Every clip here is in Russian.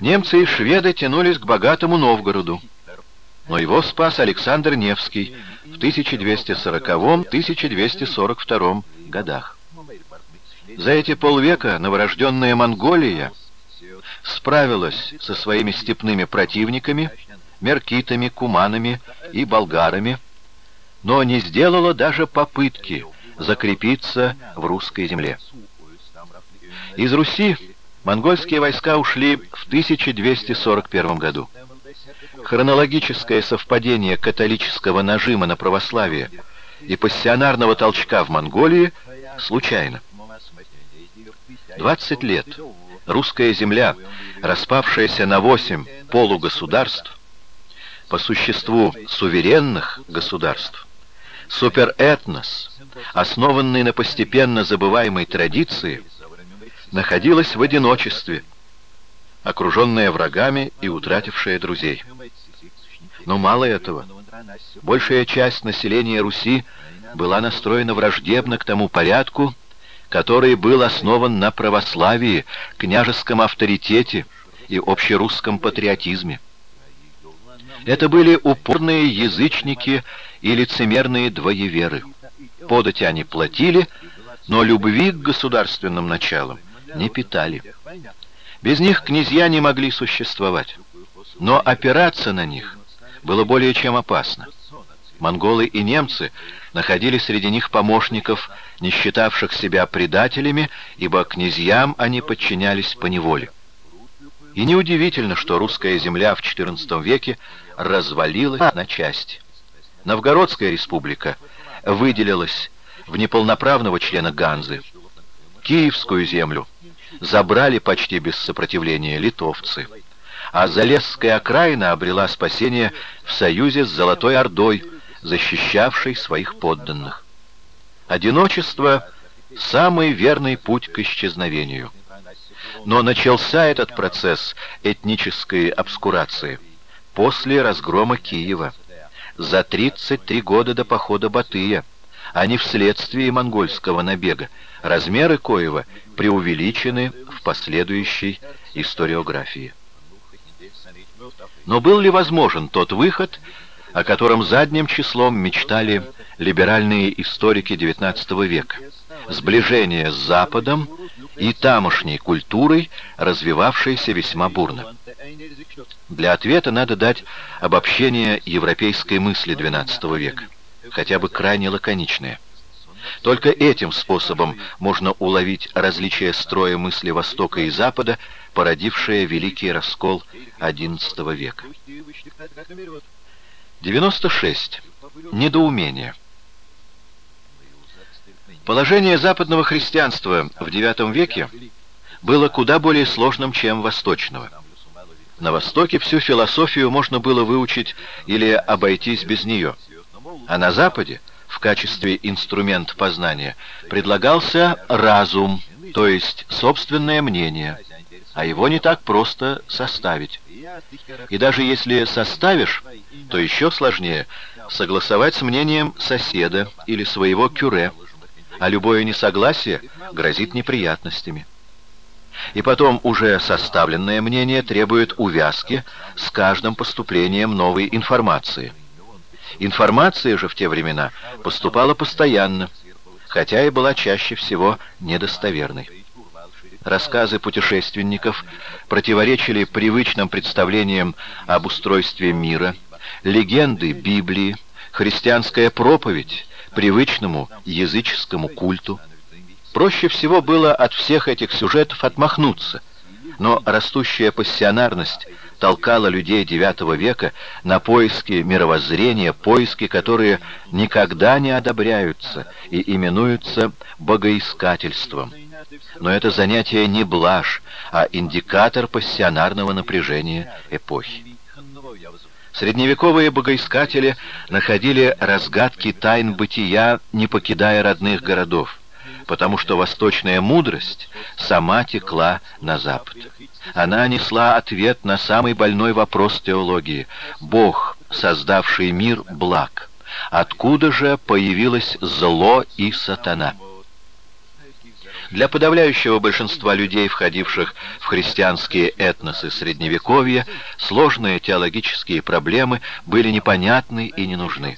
Немцы и шведы тянулись к богатому Новгороду, но его спас Александр Невский в 1240-1242 годах. За эти полвека новорожденная Монголия справилась со своими степными противниками, меркитами, куманами и болгарами, но не сделала даже попытки закрепиться в русской земле. Из Руси монгольские войска ушли в 1241 году. Хронологическое совпадение католического нажима на православие и пассионарного толчка в Монголии случайно. 20 лет русская земля, распавшаяся на восемь полугосударств, по существу суверенных государств, суперэтнос, основанный на постепенно забываемой традиции, находилась в одиночестве, окруженная врагами и утратившая друзей. Но мало этого. Большая часть населения Руси была настроена враждебно к тому порядку, который был основан на православии, княжеском авторитете и общерусском патриотизме. Это были упорные язычники и лицемерные двоеверы. Подати они платили, но любви к государственным началам не питали. Без них князья не могли существовать. Но опираться на них было более чем опасно. Монголы и немцы находили среди них помощников, не считавших себя предателями, ибо князьям они подчинялись по неволе. И неудивительно, что русская земля в XIV веке развалилась на части. Новгородская республика выделилась в неполноправного члена Ганзы. Киевскую землю забрали почти без сопротивления литовцы, а Залесская окраина обрела спасение в союзе с Золотой Ордой, защищавшей своих подданных. Одиночество — самый верный путь к исчезновению. Но начался этот процесс этнической обскурации после разгрома Киева, за 33 года до похода Батыя, а не вследствие монгольского набега, размеры коего преувеличены в последующей историографии. Но был ли возможен тот выход, о котором задним числом мечтали либеральные историки XIX века, сближение с Западом и тамошней культурой, развивавшейся весьма бурно. Для ответа надо дать обобщение европейской мысли XII века, хотя бы крайне лаконичное. Только этим способом можно уловить различия строя мысли Востока и Запада, породившее великий раскол XI века. 96. Недоумение. Положение западного христианства в IX веке было куда более сложным, чем восточного. На Востоке всю философию можно было выучить или обойтись без нее, а на Западе в качестве инструмента познания предлагался разум, то есть собственное мнение, а его не так просто составить. И даже если составишь, то еще сложнее согласовать с мнением соседа или своего кюре, а любое несогласие грозит неприятностями. И потом уже составленное мнение требует увязки с каждым поступлением новой информации. Информация же в те времена поступала постоянно, хотя и была чаще всего недостоверной. Рассказы путешественников противоречили привычным представлениям об устройстве мира, легенды Библии, христианская проповедь привычному языческому культу. Проще всего было от всех этих сюжетов отмахнуться, но растущая пассионарность толкала людей IX века на поиски мировоззрения, поиски, которые никогда не одобряются и именуются богоискательством. Но это занятие не блажь, а индикатор пассионарного напряжения эпохи. Средневековые богоискатели находили разгадки тайн бытия, не покидая родных городов, потому что восточная мудрость сама текла на запад. Она несла ответ на самый больной вопрос теологии. Бог, создавший мир, благ. Откуда же появилось зло и сатана? Для подавляющего большинства людей, входивших в христианские этносы Средневековья, сложные теологические проблемы были непонятны и не нужны.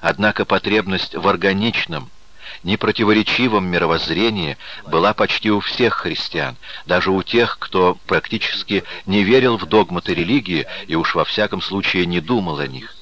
Однако потребность в органичном, непротиворечивом мировоззрении была почти у всех христиан, даже у тех, кто практически не верил в догматы религии и уж во всяком случае не думал о них.